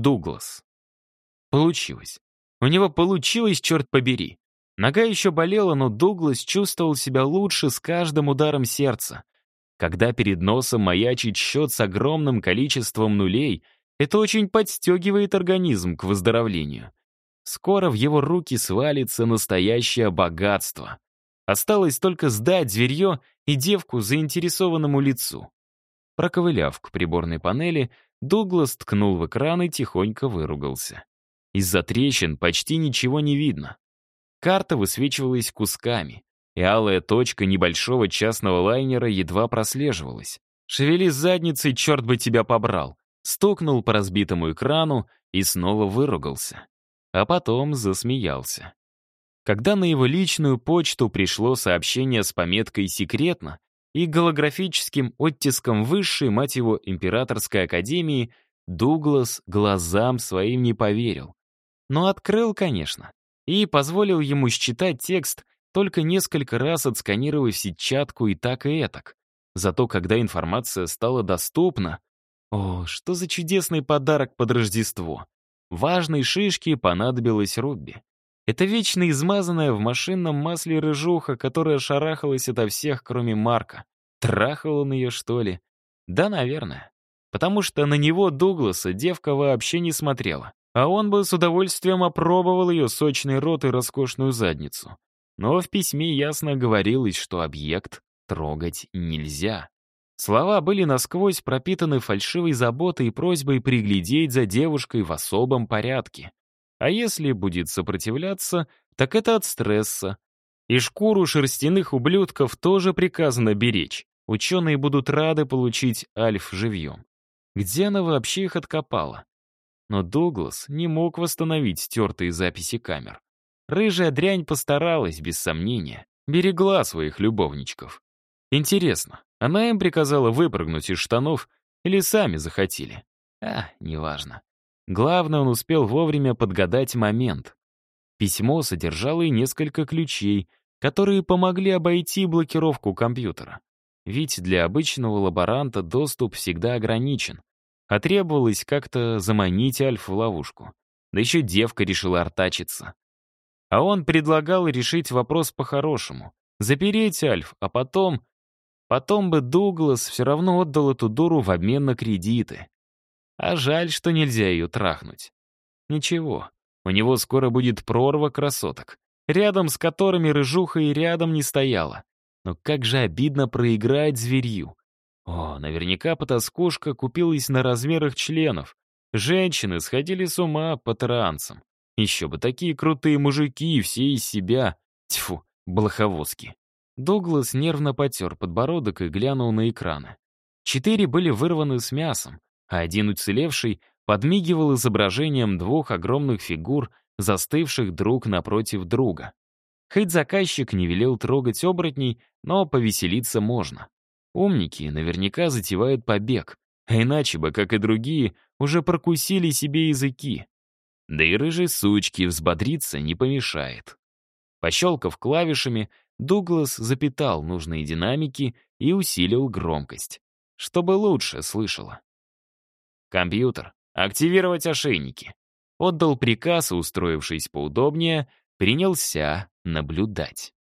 Дуглас. Получилось. У него получилось, черт побери. Нога еще болела, но Дуглас чувствовал себя лучше с каждым ударом сердца. Когда перед носом маячит счет с огромным количеством нулей, это очень подстегивает организм к выздоровлению. Скоро в его руки свалится настоящее богатство. Осталось только сдать зверье и девку заинтересованному лицу. Проковыляв к приборной панели, Дуглас ткнул в экран и тихонько выругался. Из-за трещин почти ничего не видно. Карта высвечивалась кусками, и алая точка небольшого частного лайнера едва прослеживалась. «Шевели задницей, черт бы тебя побрал!» Стукнул по разбитому экрану и снова выругался. А потом засмеялся. Когда на его личную почту пришло сообщение с пометкой «Секретно» и голографическим оттиском высшей, мать его, императорской академии, Дуглас глазам своим не поверил. Но открыл, конечно, и позволил ему считать текст, только несколько раз отсканировав сетчатку и так и этак. Зато когда информация стала доступна... О, что за чудесный подарок под Рождество! Важной шишке понадобилась Робби. Это вечно измазанная в машинном масле рыжуха, которая шарахалась ото всех, кроме Марка. Трахал он ее, что ли? Да, наверное. Потому что на него, Дугласа, девка вообще не смотрела а он бы с удовольствием опробовал ее сочный рот и роскошную задницу. Но в письме ясно говорилось, что объект трогать нельзя. Слова были насквозь пропитаны фальшивой заботой и просьбой приглядеть за девушкой в особом порядке. А если будет сопротивляться, так это от стресса. И шкуру шерстяных ублюдков тоже приказано беречь. Ученые будут рады получить Альф живьем. Где она вообще их откопала? Но Дуглас не мог восстановить стертые записи камер. Рыжая дрянь постаралась, без сомнения, берегла своих любовничков. Интересно, она им приказала выпрыгнуть из штанов или сами захотели? А, неважно. Главное, он успел вовремя подгадать момент. Письмо содержало и несколько ключей, которые помогли обойти блокировку компьютера. Ведь для обычного лаборанта доступ всегда ограничен, а требовалось как-то заманить Альф в ловушку. Да еще девка решила артачиться. А он предлагал решить вопрос по-хорошему. Запереть Альф, а потом... Потом бы Дуглас все равно отдал эту дуру в обмен на кредиты. А жаль, что нельзя ее трахнуть. Ничего, у него скоро будет прорва красоток, рядом с которыми рыжуха и рядом не стояла. Но как же обидно проиграть зверью. О, наверняка потаскушка купилась на размерах членов. Женщины сходили с ума по таранцам. Еще бы такие крутые мужики, все из себя. Тьфу, блоховозки. Дуглас нервно потер подбородок и глянул на экраны. Четыре были вырваны с мясом, а один уцелевший подмигивал изображением двух огромных фигур, застывших друг напротив друга. Хоть заказчик не велел трогать оборотней, но повеселиться можно. Умники наверняка затевают побег, а иначе бы, как и другие, уже прокусили себе языки. Да и рыжей сучки взбодриться не помешает. Пощелкав клавишами, Дуглас запитал нужные динамики и усилил громкость, чтобы лучше слышало. «Компьютер, активировать ошейники!» Отдал приказ, устроившись поудобнее, принялся наблюдать.